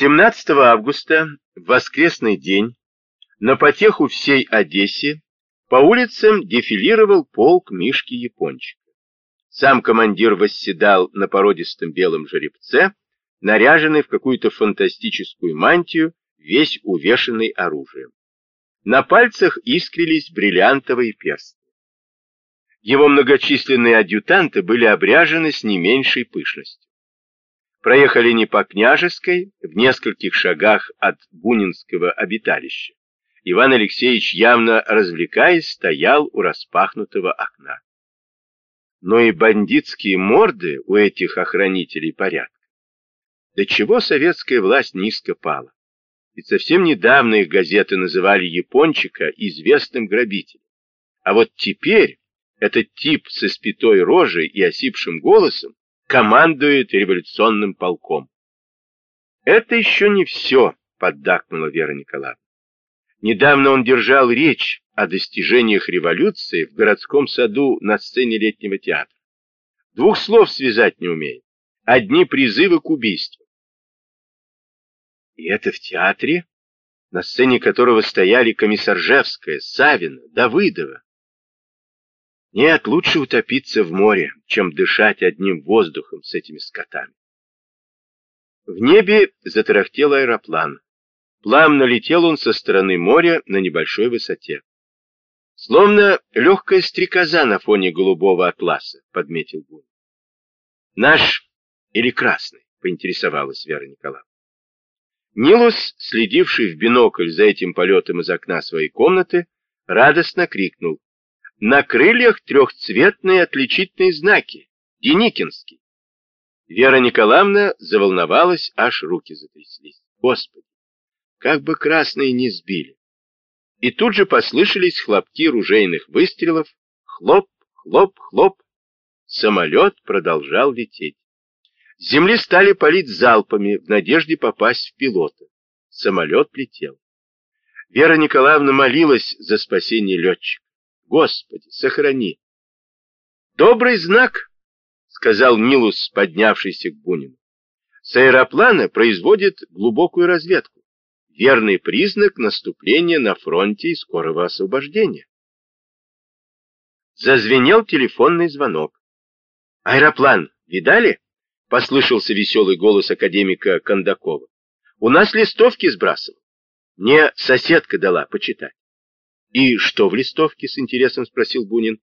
17 августа, в воскресный день, на потеху всей Одессе по улицам дефилировал полк Мишки Япончика. Сам командир восседал на породистом белом жеребце, наряженный в какую-то фантастическую мантию, весь увешанный оружием. На пальцах искрились бриллиантовые перстни. Его многочисленные адъютанты были обряжены с не меньшей пышностью проехали не по Княжеской, в нескольких шагах от Бунинского обиталища. Иван Алексеевич, явно развлекаясь, стоял у распахнутого окна. Но и бандитские морды у этих охранителей порядка. До чего советская власть низко пала? Ведь совсем недавно их газеты называли Япончика известным грабителем. А вот теперь этот тип со спитой рожей и осипшим голосом командует революционным полком. Это еще не все, поддакнула Вера Николаевна. Недавно он держал речь о достижениях революции в городском саду на сцене летнего театра. Двух слов связать не умеет. Одни призывы к убийству. И это в театре, на сцене которого стояли Комиссаржевская, Савина, Давыдова, нет, лучше утопиться в море, чем дышать одним воздухом с этими скотами. В небе затарахтел аэроплан. Плавно летел он со стороны моря на небольшой высоте. Словно легкая стрекоза на фоне голубого атласа, подметил Бун. Наш или красный, поинтересовалась Вера Николаевна. Нилус, следивший в бинокль за этим полетом из окна своей комнаты, радостно крикнул. На крыльях трехцветные отличительные знаки. Деникинский. Вера Николаевна заволновалась, аж руки затряслись. Господи, как бы красные не сбили. И тут же послышались хлопки ружейных выстрелов. Хлоп, хлоп, хлоп. Самолет продолжал лететь. С земли стали палить залпами в надежде попасть в пилота. Самолет летел. Вера Николаевна молилась за спасение летчика. Господи, сохрани. Добрый знак, сказал Нилус, поднявшийся к Бунину. С аэроплана производит глубокую разведку. Верный признак наступления на фронте и скорого освобождения. Зазвенел телефонный звонок. «Аэроплан, видали?» — послышался веселый голос академика Кондакова. «У нас листовки сбрасывал. Мне соседка дала почитать». «И что в листовке?» — с интересом спросил Бунин.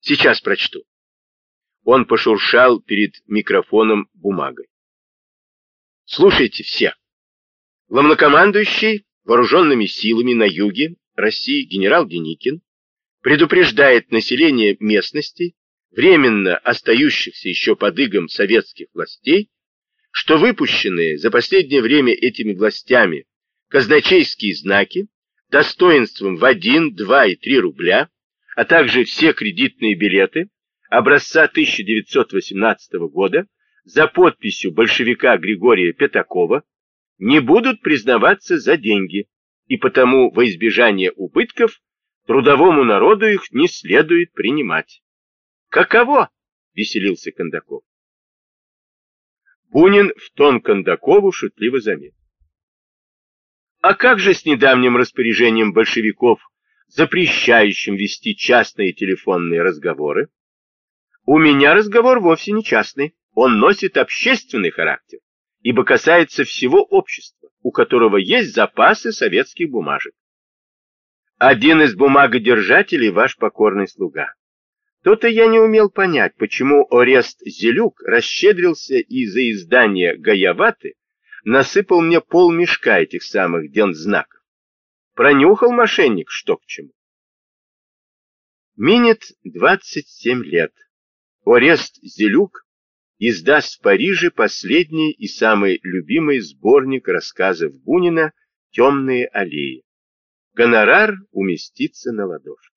«Сейчас прочту». Он пошуршал перед микрофоном бумагой. «Слушайте все. Главнокомандующий вооруженными силами на юге России генерал Деникин предупреждает население местности, временно остающихся еще под игом советских властей, что выпущенные за последнее время этими властями казначейские знаки достоинством в 1, 2 и 3 рубля, а также все кредитные билеты образца 1918 года за подписью большевика Григория Пятакова не будут признаваться за деньги, и потому во избежание убытков трудовому народу их не следует принимать. Каково? веселился Кондаков. Бунин в тон Кондакову шутливо заметил. А как же с недавним распоряжением большевиков, запрещающим вести частные телефонные разговоры? У меня разговор вовсе не частный, он носит общественный характер, ибо касается всего общества, у которого есть запасы советских бумажек. Один из бумагодержателей ваш покорный слуга. То-то я не умел понять, почему Орест Зелюк расщедрился и за издание Гаяваты насыпал мне полмешка этих самых дензнаков. Пронюхал мошенник, что к чему. Минет 27 лет. Орест Зелюк издаст в Париже последний и самый любимый сборник рассказов Бунина «Темные аллеи». Гонорар уместится на ладошке.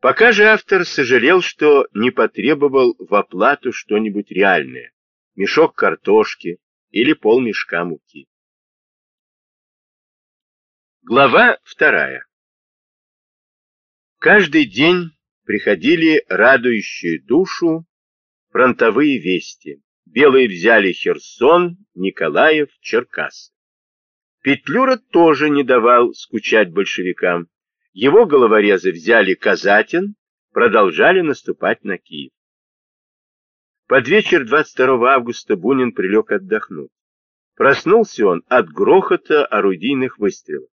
Пока же автор сожалел, что не потребовал в оплату что-нибудь реальное. Мешок картошки, или полмешка муки. Глава вторая. Каждый день приходили радующие душу фронтовые вести, белые взяли Херсон, Николаев, Черкассы. Петлюра тоже не давал скучать большевикам. Его головорезы взяли Казатин, продолжали наступать на Киев. Под вечер 22 августа Бунин прилег отдохнуть. Проснулся он от грохота орудийных выстрелов.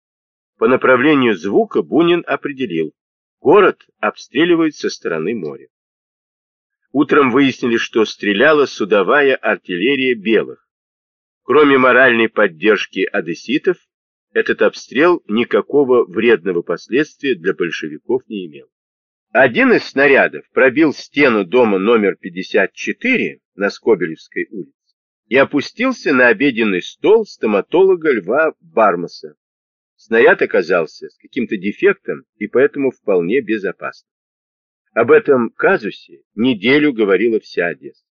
По направлению звука Бунин определил, город обстреливают со стороны моря. Утром выяснили, что стреляла судовая артиллерия белых. Кроме моральной поддержки одесситов, этот обстрел никакого вредного последствия для большевиков не имел. Один из снарядов пробил стену дома номер 54 на Скобелевской улице и опустился на обеденный стол стоматолога Льва Бармаса. Снаряд оказался с каким-то дефектом и поэтому вполне безопасным. Об этом казусе неделю говорила вся Одесса.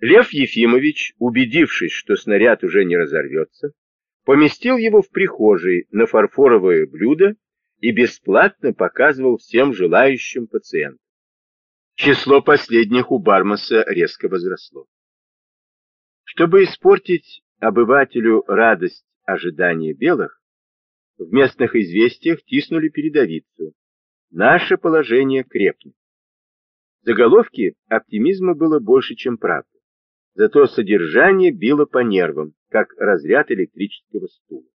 Лев Ефимович, убедившись, что снаряд уже не разорвется, поместил его в прихожей на фарфоровое блюдо и бесплатно показывал всем желающим пациентам. Число последних у Бармаса резко возросло. Чтобы испортить обывателю радость ожидания белых, в местных известиях тиснули передовицу «Наше положение крепнет». Заголовки оптимизма было больше, чем правда. Зато содержание било по нервам, как разряд электрического стула.